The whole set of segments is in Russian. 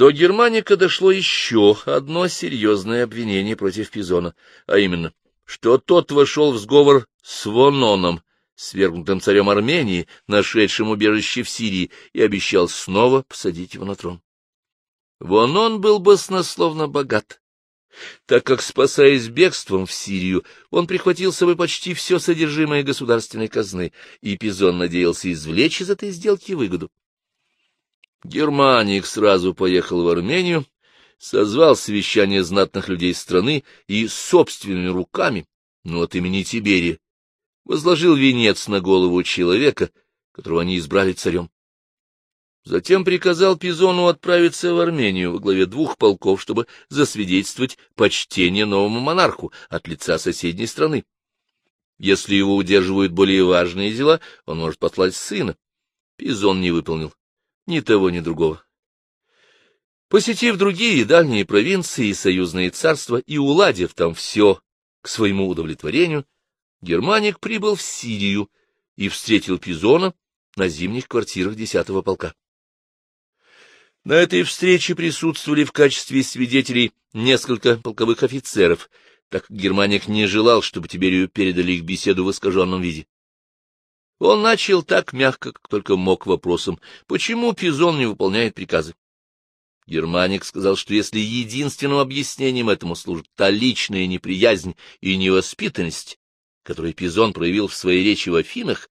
До Германика дошло еще одно серьезное обвинение против Пизона, а именно, что тот вошел в сговор с Вононом, свергнутым царем Армении, нашедшим убежище в Сирии, и обещал снова посадить его на трон. Вонон был баснословно богат, так как, спасаясь бегством в Сирию, он прихватил с собой почти все содержимое государственной казны, и Пизон надеялся извлечь из этой сделки выгоду. Германик сразу поехал в Армению, созвал совещание знатных людей страны и собственными руками, но от имени Тиберия, возложил венец на голову человека, которого они избрали царем. Затем приказал Пизону отправиться в Армению во главе двух полков, чтобы засвидетельствовать почтение новому монарху от лица соседней страны. Если его удерживают более важные дела, он может послать сына. Пизон не выполнил ни того, ни другого. Посетив другие дальние провинции и союзные царства и уладив там все к своему удовлетворению, Германик прибыл в Сирию и встретил Пизона на зимних квартирах десятого полка. На этой встрече присутствовали в качестве свидетелей несколько полковых офицеров, так как Германик не желал, чтобы Тиберию передали их беседу в искаженном виде. Он начал так мягко, как только мог вопросом, почему Пизон не выполняет приказы. Германик сказал, что если единственным объяснением этому служит та личная неприязнь и невоспитанность, которую Пизон проявил в своей речи в Афинах,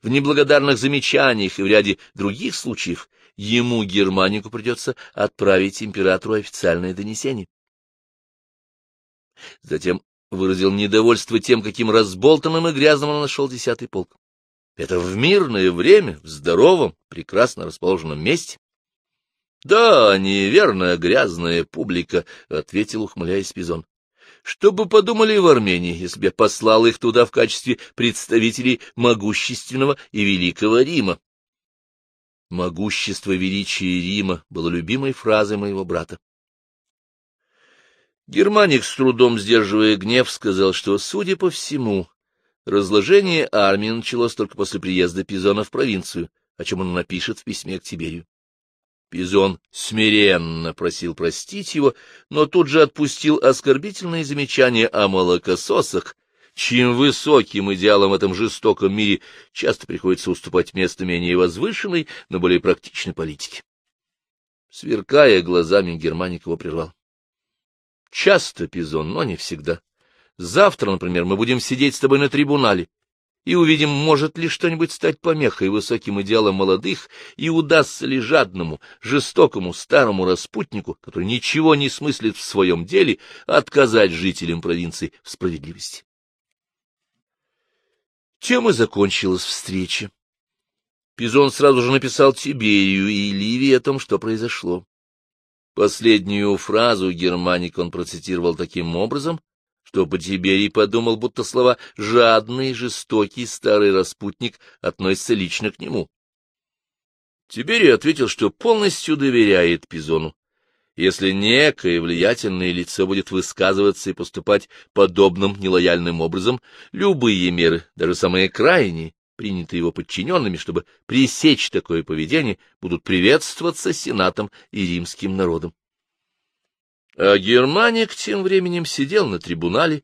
в неблагодарных замечаниях и в ряде других случаев, ему, Германику, придется отправить императору официальное донесение. Затем выразил недовольство тем, каким разболтанным и грязным он нашел десятый полк. Это в мирное время, в здоровом, прекрасно расположенном месте. — Да, неверная грязная публика, — ответил, ухмыляясь Пизон. — Что бы подумали в Армении, если бы я послал их туда в качестве представителей могущественного и великого Рима? Могущество величия Рима было любимой фразой моего брата. Германик, с трудом сдерживая гнев, сказал, что, судя по всему, разложение армии началось только после приезда Пизона в провинцию, о чем он напишет в письме к Тиберию. Пизон смиренно просил простить его, но тут же отпустил оскорбительные замечания о молокососах, чьим высоким идеалам в этом жестоком мире часто приходится уступать место менее возвышенной, но более практичной политике. Сверкая глазами, Германик его прервал. — Часто, Пизон, но не всегда. Завтра, например, мы будем сидеть с тобой на трибунале и увидим, может ли что-нибудь стать помехой высоким идеалам молодых, и удастся ли жадному, жестокому, старому распутнику, который ничего не смыслит в своем деле, отказать жителям провинции в справедливости. Чем и закончилась встреча. Пизон сразу же написал Тиберию и Ливии о том, что произошло. Последнюю фразу Германик он процитировал таким образом, что по Тиберий подумал, будто слова «жадный», «жестокий», «старый распутник» относятся лично к нему. Тиберий ответил, что полностью доверяет Пизону, если некое влиятельное лицо будет высказываться и поступать подобным нелояльным образом, любые меры, даже самые крайние, принятые его подчиненными, чтобы пресечь такое поведение, будут приветствоваться Сенатом и римским народом. А Германик тем временем сидел на трибунале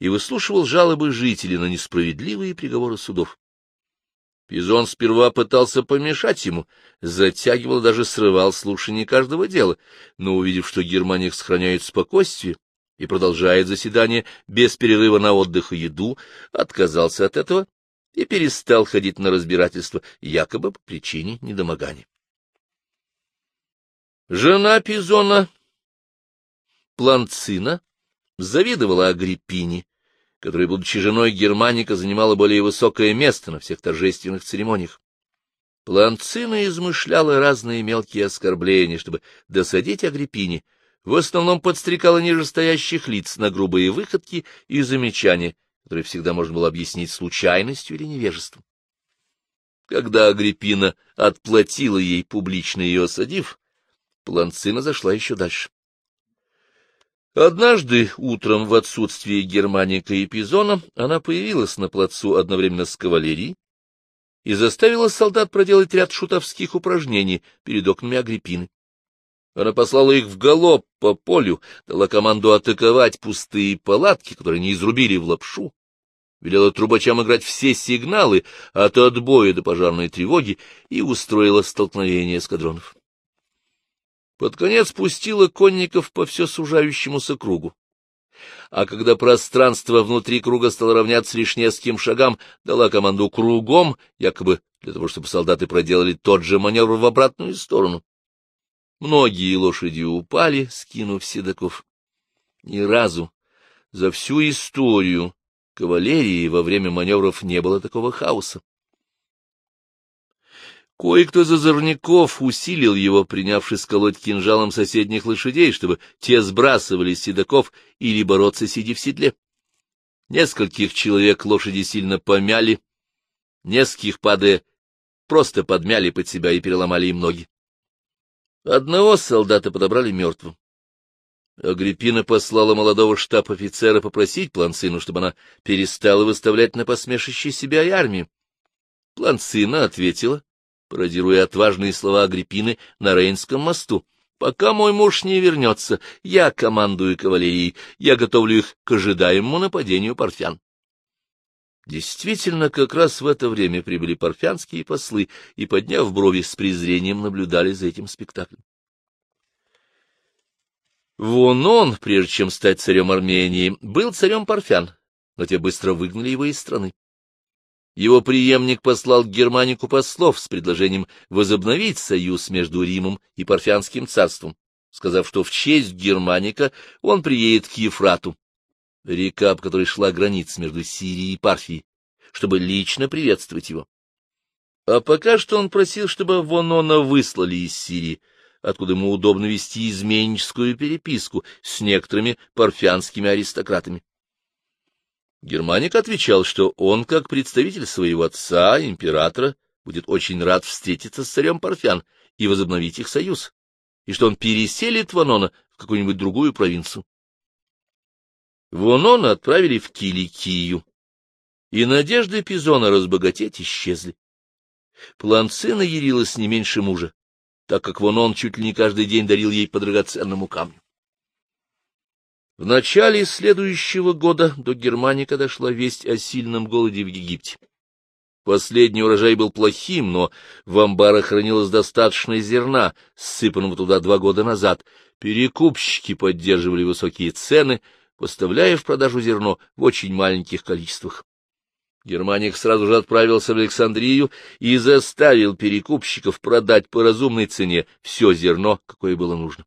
и выслушивал жалобы жителей на несправедливые приговоры судов. Пизон сперва пытался помешать ему, затягивал, даже срывал слушание каждого дела, но, увидев, что Германик сохраняет спокойствие и продолжает заседание без перерыва на отдых и еду, отказался от этого и перестал ходить на разбирательство, якобы по причине недомогания. Жена Пизона, Планцина, завидовала Агриппине, которая, будучи женой Германика, занимала более высокое место на всех торжественных церемониях. Планцина измышляла разные мелкие оскорбления, чтобы досадить Агриппине, в основном подстрекала нижестоящих лиц на грубые выходки и замечания, которые всегда можно было объяснить случайностью или невежеством. Когда Агриппина отплатила ей, публично ее осадив, Планцина зашла еще дальше. Однажды утром в отсутствие Германика и Пизона она появилась на плацу одновременно с кавалерией и заставила солдат проделать ряд шутовских упражнений перед окнами Агриппины. Она послала их в галоп по полю, дала команду атаковать пустые палатки, которые не изрубили в лапшу, велела трубачам играть все сигналы от отбоя до пожарной тревоги и устроила столкновение эскадронов. Под конец пустила конников по все сужающемуся кругу. А когда пространство внутри круга стало равняться лишь нескольким шагам, дала команду кругом, якобы для того, чтобы солдаты проделали тот же маневр в обратную сторону. Многие лошади упали, скинув седаков. Ни разу за всю историю кавалерии во время маневров не было такого хаоса. Кое-кто из озорников усилил его, принявшись колоть кинжалом соседних лошадей, чтобы те сбрасывали седаков или бороться, сидя в седле. Нескольких человек лошади сильно помяли, нескольких, падая, просто подмяли под себя и переломали им ноги. Одного солдата подобрали мертвым. Агриппина послала молодого штаб-офицера попросить Планцину, чтобы она перестала выставлять на посмешище себя и армию. Планцина ответила, пародируя отважные слова Агриппины на Рейнском мосту. «Пока мой муж не вернется, я командую кавалерией, я готовлю их к ожидаемому нападению парфян». Действительно, как раз в это время прибыли парфянские послы и, подняв брови, с презрением наблюдали за этим спектаклем. Вон он, прежде чем стать царем Армении, был царем парфян, но те быстро выгнали его из страны. Его преемник послал к Германику послов с предложением возобновить союз между Римом и Парфянским царством, сказав, что в честь Германика он приедет к Ефрату, река, об которой шла граница между Сирией и Парфией, чтобы лично приветствовать его. А пока что он просил, чтобы Вонона выслали из Сирии, откуда ему удобно вести изменническую переписку с некоторыми парфянскими аристократами. Германик отвечал, что он, как представитель своего отца, императора, будет очень рад встретиться с царем Парфян и возобновить их союз, и что он переселит Ванона в какую-нибудь другую провинцию. Вонона отправили в Киликию, и надежды Пизона разбогатеть исчезли. Планцина ярилась не меньше мужа, так как Вонон чуть ли не каждый день дарил ей по драгоценному камню. В начале следующего года до Германика дошла весть о сильном голоде в Египте. Последний урожай был плохим, но в амбарах хранилось достаточно зерна, сыпанного туда два года назад. Перекупщики поддерживали высокие цены, поставляя в продажу зерно в очень маленьких количествах. Германик сразу же отправился в Александрию и заставил перекупщиков продать по разумной цене все зерно, какое было нужно.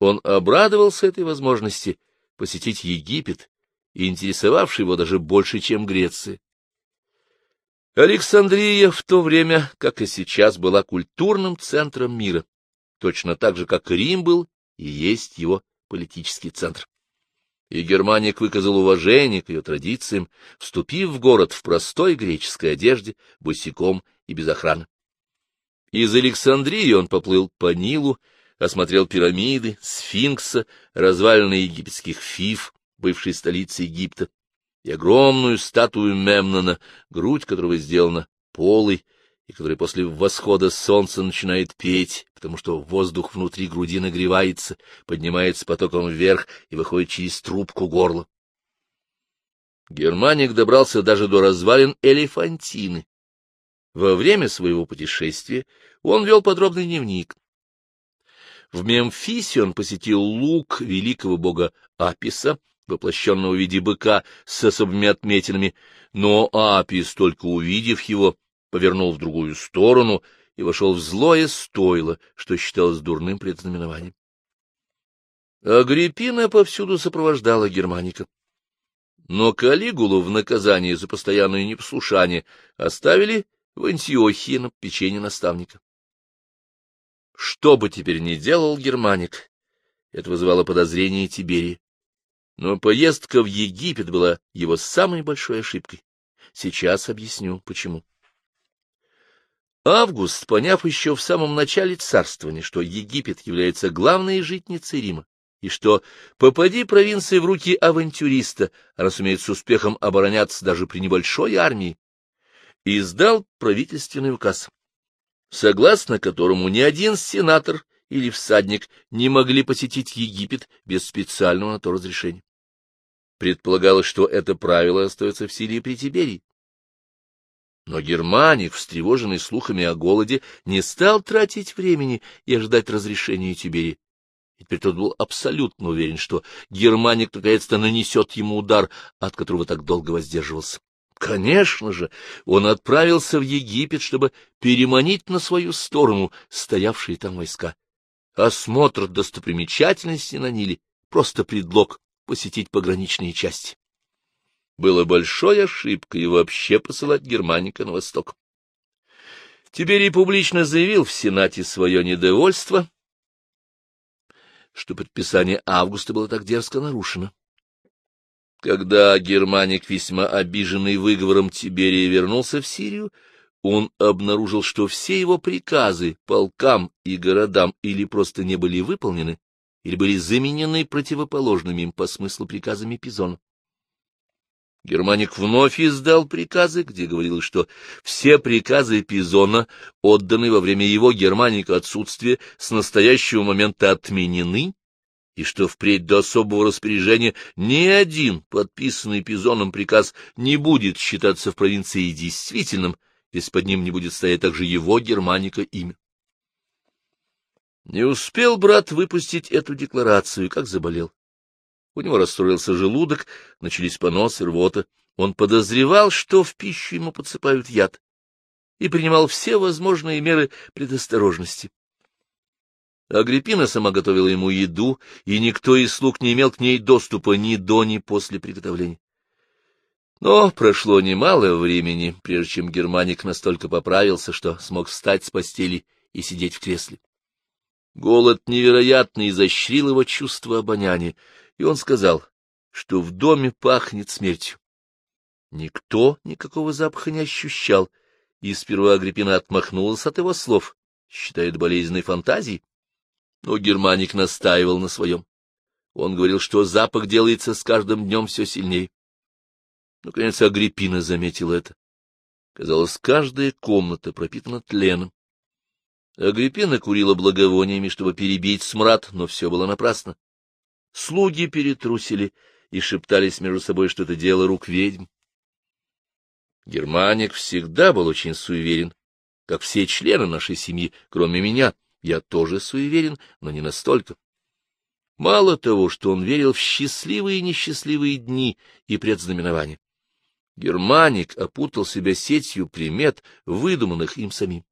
Он обрадовался этой возможности посетить Египет, интересовавший его даже больше, чем Греция. Александрия в то время, как и сейчас, была культурным центром мира, точно так же, как Рим был и есть его политический центр и Германик выказал уважение к ее традициям, вступив в город в простой греческой одежде, босиком и без охраны. Из Александрии он поплыл по Нилу, осмотрел пирамиды, сфинкса, развалины египетских фиф, бывшей столицы Египта, и огромную статую Мемнона, грудь которого сделана полой, и который после восхода солнца начинает петь, потому что воздух внутри груди нагревается, поднимается потоком вверх и выходит через трубку горла. Германик добрался даже до развалин Элефантины. Во время своего путешествия он вел подробный дневник. В Мемфисе он посетил луг великого бога Аписа, воплощенного в виде быка с особыми отметинами, но Апис, только увидев его, повернул в другую сторону и вошел в злое стойло, что считалось дурным предзнаменованием. Агриппина повсюду сопровождала Германика. Но Калигулу в наказание за постоянное непослушание оставили в Антиохии на печенье наставника. Что бы теперь ни делал Германик, это вызывало подозрение Тиберии. Но поездка в Египет была его самой большой ошибкой. Сейчас объясню, почему. Август, поняв еще в самом начале царствования, что Египет является главной житницей Рима, и что, попади провинции в руки авантюриста, она сумеет с успехом обороняться даже при небольшой армии, издал правительственный указ, согласно которому ни один сенатор или всадник не могли посетить Египет без специального на то разрешения. Предполагалось, что это правило остается в силе при Тиберии. Но Германик, встревоженный слухами о голоде, не стал тратить времени и ожидать разрешения Тиберии. И теперь тот был абсолютно уверен, что Германик наконец-то нанесет ему удар, от которого так долго воздерживался. Конечно же, он отправился в Египет, чтобы переманить на свою сторону стоявшие там войска. Осмотр достопримечательностей на Ниле — просто предлог посетить пограничные части было большой ошибкой вообще посылать Германика на восток. Тиберий публично заявил в Сенате свое недовольство, что предписание Августа было так дерзко нарушено. Когда Германик, весьма обиженный выговором Тиберия, вернулся в Сирию, он обнаружил, что все его приказы полкам и городам или просто не были выполнены, или были заменены противоположными им по смыслу приказами Пизона. Германик вновь издал приказы, где говорилось, что все приказы Пизона, отданные во время его Германика отсутствия, с настоящего момента отменены, и что впредь до особого распоряжения ни один подписанный Пизоном приказ не будет считаться в провинции действительным, если под ним не будет стоять также его Германика имя. Не успел брат выпустить эту декларацию, как заболел. У него расстроился желудок, начались поносы, рвота. Он подозревал, что в пищу ему подсыпают яд, и принимал все возможные меры предосторожности. Агриппина сама готовила ему еду, и никто из слуг не имел к ней доступа ни до, ни после приготовления. Но прошло немало времени, прежде чем Германик настолько поправился, что смог встать с постели и сидеть в кресле. Голод невероятно изощрил его чувство обоняния, и он сказал, что в доме пахнет смертью. Никто никакого запаха не ощущал, и сперва Агриппина отмахнулась от его слов, считает болезненной фантазией. Но Германик настаивал на своем. Он говорил, что запах делается с каждым днем все сильнее. Наконец Агриппина заметила это. Казалось, каждая комната пропитана тленом. Агриппина курила благовониями, чтобы перебить смрад, но все было напрасно. Слуги перетрусили и шептались между собой, что это дело рук ведьм. Германик всегда был очень суеверен, как все члены нашей семьи, кроме меня. Я тоже суеверен, но не настолько. Мало того, что он верил в счастливые и несчастливые дни и предзнаменования. Германик опутал себя сетью примет, выдуманных им самим.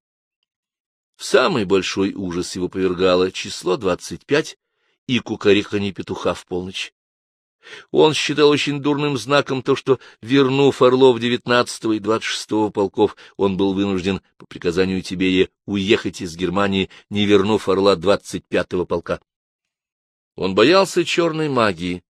В самый большой ужас его повергало число двадцать пять и кукареканье петуха в полночь. Он считал очень дурным знаком то, что, вернув орлов девятнадцатого и двадцать шестого полков, он был вынужден по приказанию Тиберия уехать из Германии, не вернув орла двадцать пятого полка. Он боялся черной магии,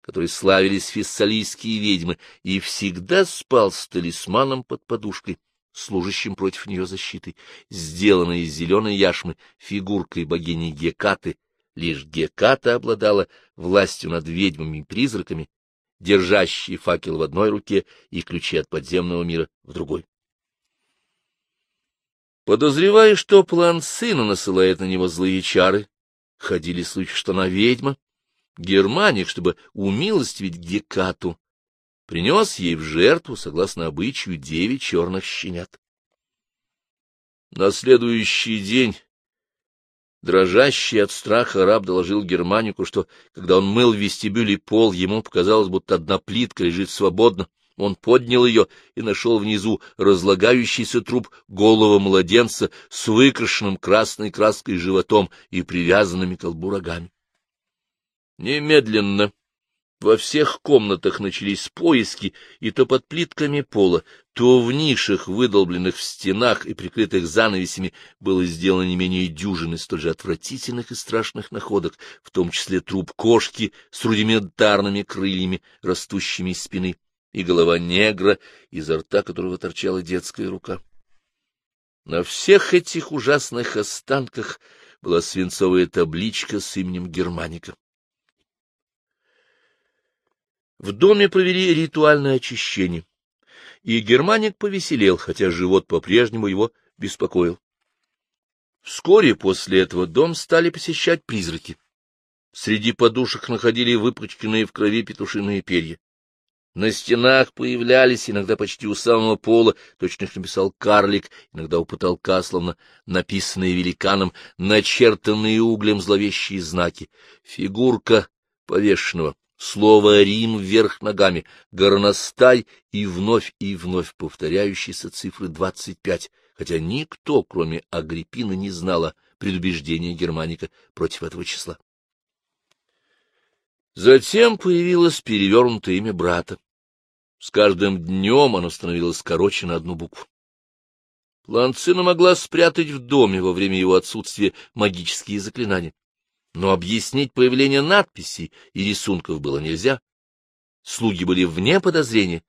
которой славились фессалийские ведьмы, и всегда спал с талисманом под подушкой, служащим против нее защитой, сделанной из зеленой яшмы фигуркой богини Гекаты, Лишь Геката обладала властью над ведьмами и призраками, держащие факел в одной руке и ключи от подземного мира в другой. Подозревая, что план сына насылает на него злые чары, ходили слухи, что она ведьма, Германик, чтобы умилостивить Гекату, принес ей в жертву, согласно обычаю, девять черных щенят. На следующий день Дрожащий от страха раб доложил Германику, что, когда он мыл в вестибюле пол, ему показалось, будто одна плитка лежит свободно. Он поднял ее и нашел внизу разлагающийся труп голого младенца с выкрашенным красной краской животом и привязанными к колбу рогами. Немедленно во всех комнатах начались поиски, и то под плитками пола, то в нишах, выдолбленных в стенах и прикрытых занавесями, было сделано не менее дюжины столь же отвратительных и страшных находок, в том числе труп кошки с рудиментарными крыльями, растущими из спины, и голова негра, изо рта которого торчала детская рука. На всех этих ужасных останках была свинцовая табличка с именем Германика. В доме провели ритуальное очищение, и Германик повеселел, хотя живот по-прежнему его беспокоил. Вскоре после этого дом стали посещать призраки. Среди подушек находили выпачканные в крови петушиные перья. На стенах появлялись, иногда почти у самого пола, точно их написал карлик, иногда у потолка, словно написанные великаном, начертанные углем зловещие знаки. Фигурка повешенного, слово «Рим» вверх ногами, горностай и вновь и вновь повторяющиеся цифры двадцать пять, хотя никто, кроме Агриппины, не знала предубеждения Германика против этого числа. Затем появилось перевернутое имя брата. С каждым днем оно становилось короче на одну букву. Ланцина могла спрятать в доме во время его отсутствия магические заклинания, но объяснить появление надписей и рисунков было нельзя. Слуги были вне подозрения,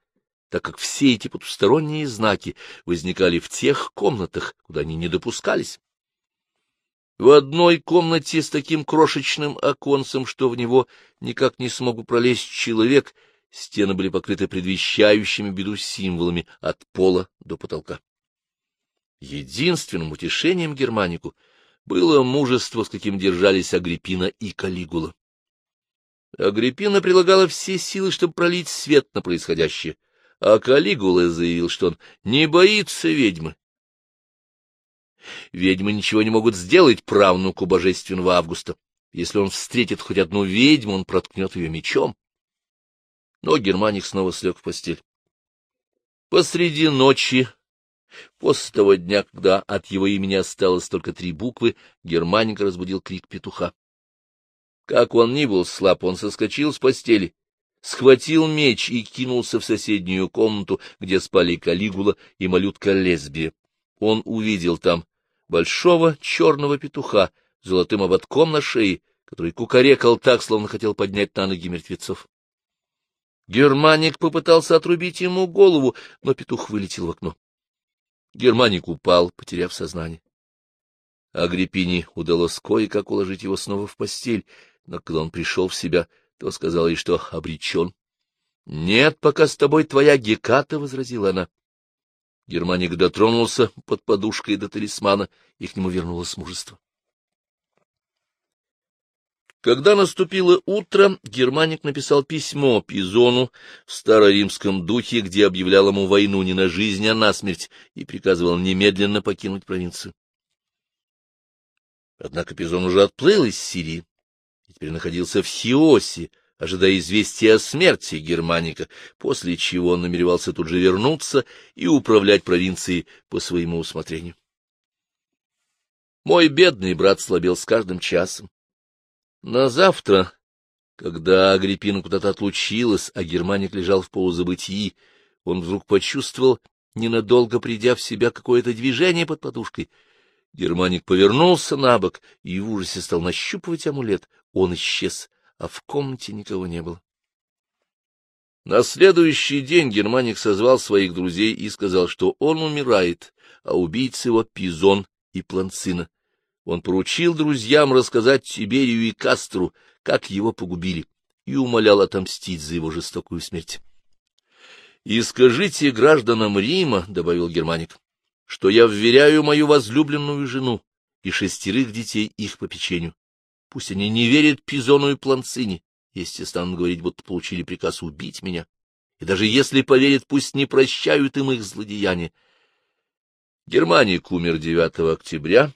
так как все эти потусторонние знаки возникали в тех комнатах, куда они не допускались. В одной комнате с таким крошечным оконцем, что в него никак не смог бы пролезть человек, стены были покрыты предвещающими беду символами от пола до потолка. Единственным утешением Германику было мужество, с каким держались Агриппина и Калигула. Агриппина прилагала все силы, чтобы пролить свет на происходящее, а Калигула заявил, что он не боится ведьмы Ведьмы ничего не могут сделать правнуку божественного Августа. Если он встретит хоть одну ведьму, он проткнет ее мечом. Но Германик снова слег в постель. Посреди ночи, после того дня, когда от его имени осталось только три буквы, Германик разбудил крик петуха. Как он ни был слаб, он соскочил с постели, схватил меч и кинулся в соседнюю комнату, где спали Калигула и малютка Лесбия. Он увидел там большого черного петуха с золотым ободком на шее, который кукарекал так, словно хотел поднять на ноги мертвецов. Германик попытался отрубить ему голову, но петух вылетел в окно. Германик упал, потеряв сознание. Агриппине удалось кое-как уложить его снова в постель, но когда он пришел в себя, то сказал ей, что обречен. — Нет, пока с тобой твоя Геката, — возразила она. Германик дотронулся под подушкой до талисмана, и к нему вернулось мужество. Когда наступило утро, Германик написал письмо Пизону в староримском духе, где объявлял ему войну не на жизнь, а на смерть, и приказывал немедленно покинуть провинцию. Однако Пизон уже отплыл из Сирии и теперь находился в Хиосе, ожидая известия о смерти Германика, после чего он намеревался тут же вернуться и управлять провинцией по своему усмотрению. Мой бедный брат слабел с каждым часом. На завтра, когда Агриппина куда-то отлучилась, а Германик лежал в полузабытии, он вдруг почувствовал, ненадолго придя в себя, какое-то движение под подушкой. Германик повернулся на бок и в ужасе стал нащупывать амулет. Он исчез а в комнате никого не было. На следующий день Германик созвал своих друзей и сказал, что он умирает, а убийца его Пизон и Планцина. Он поручил друзьям рассказать Тиберию и Кастру, как его погубили, и умолял отомстить за его жестокую смерть. — И скажите гражданам Рима, — добавил Германик, — что я вверяю мою возлюбленную жену и шестерых детей их попечению. Пусть они не верят Пизону и Планцине, если станут говорить, будто получили приказ убить меня. И даже если поверят, пусть не прощают им их злодеяния. Германик умер 9 октября,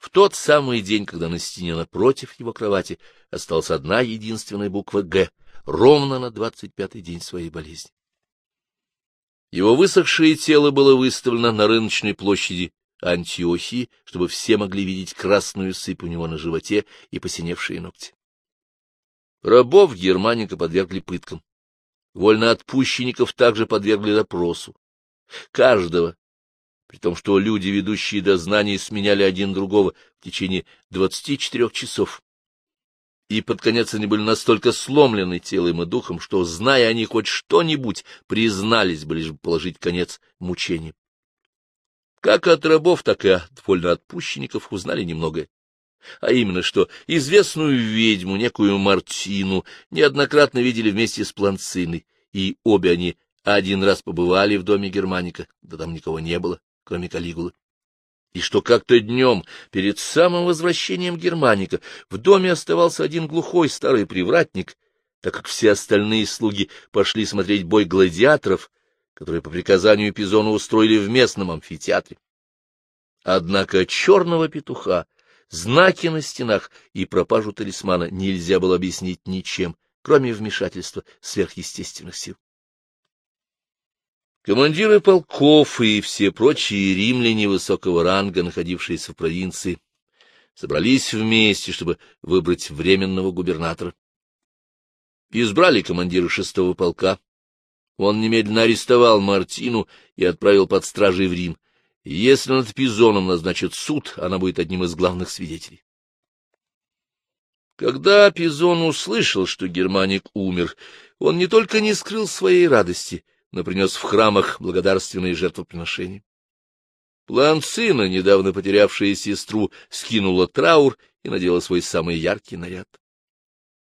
в тот самый день, когда на стене напротив его кровати осталась одна единственная буква «Г», ровно на двадцать пятый день своей болезни. Его высохшее тело было выставлено на рыночной площади Антиохии, чтобы все могли видеть красную сыпь у него на животе и посиневшие ногти. Рабов Германика подвергли пыткам. Вольноотпущенников также подвергли допросу. Каждого, при том, что люди, ведущие дознания, сменяли один другого в течение двадцати четырех часов. И под конец они были настолько сломлены телом и духом, что, зная они хоть что-нибудь, признались бы лишь положить конец мучениям. Как от рабов, так и от вольноотпущенников узнали немногое. А именно, что известную ведьму, некую Мартину, неоднократно видели вместе с Планциной, и обе они один раз побывали в доме Германика, да там никого не было, кроме Калигулы. и что как-то днем, перед самым возвращением Германика, в доме оставался один глухой старый привратник, так как все остальные слуги пошли смотреть бой гладиаторов, которые по приказанию Пизона устроили в местном амфитеатре. Однако черного петуха, знаки на стенах и пропажу талисмана нельзя было объяснить ничем, кроме вмешательства сверхъестественных сил. Командиры полков и все прочие римляне высокого ранга, находившиеся в провинции, собрались вместе, чтобы выбрать временного губернатора. Избрали командира шестого полка. Он немедленно арестовал Мартину и отправил под стражей в Рим. Если над Пизоном назначат суд, она будет одним из главных свидетелей. Когда Пизон услышал, что Германик умер, он не только не скрыл своей радости — но принес в храмах благодарственные жертвоприношения. Планцина, недавно потерявшая сестру, скинула траур и надела свой самый яркий наряд.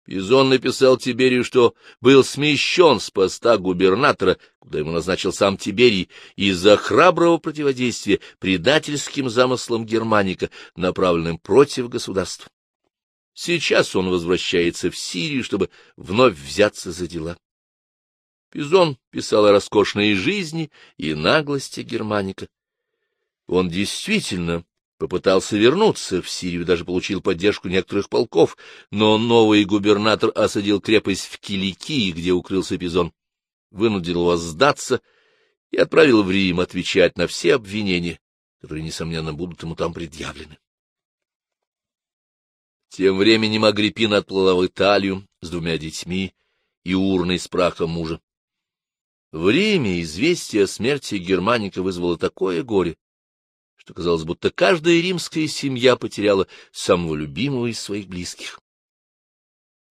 Пизон написал Тиберию, что был смещен с поста губернатора, куда ему назначил сам Тиберий, из-за храброго противодействия предательским замыслам Германика, направленным против государства. Сейчас он возвращается в Сирию, чтобы вновь взяться за дела. Пизон писал о роскошной жизни и наглости Германика. Он действительно попытался вернуться в Сирию, даже получил поддержку некоторых полков, но новый губернатор осадил крепость в Киликии, где укрылся Пизон, вынудил его сдаться и отправил в Рим отвечать на все обвинения, которые, несомненно, будут ему там предъявлены. Тем временем Агриппина отплыла в Италию с двумя детьми и урной с прахом мужа. В Риме известие о смерти Германика вызвало такое горе, что казалось, будто каждая римская семья потеряла самого любимого из своих близких.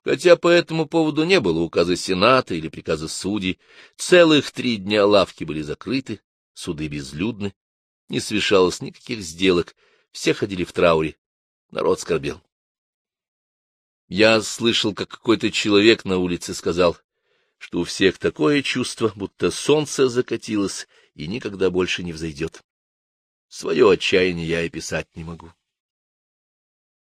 Хотя по этому поводу не было указа Сената или приказа судей, целых три дня лавки были закрыты, суды безлюдны, не совершалось никаких сделок, все ходили в трауре, народ скорбел. Я слышал, как какой-то человек на улице сказал, что у всех такое чувство, будто солнце закатилось и никогда больше не взойдет. Свое отчаяние я и писать не могу.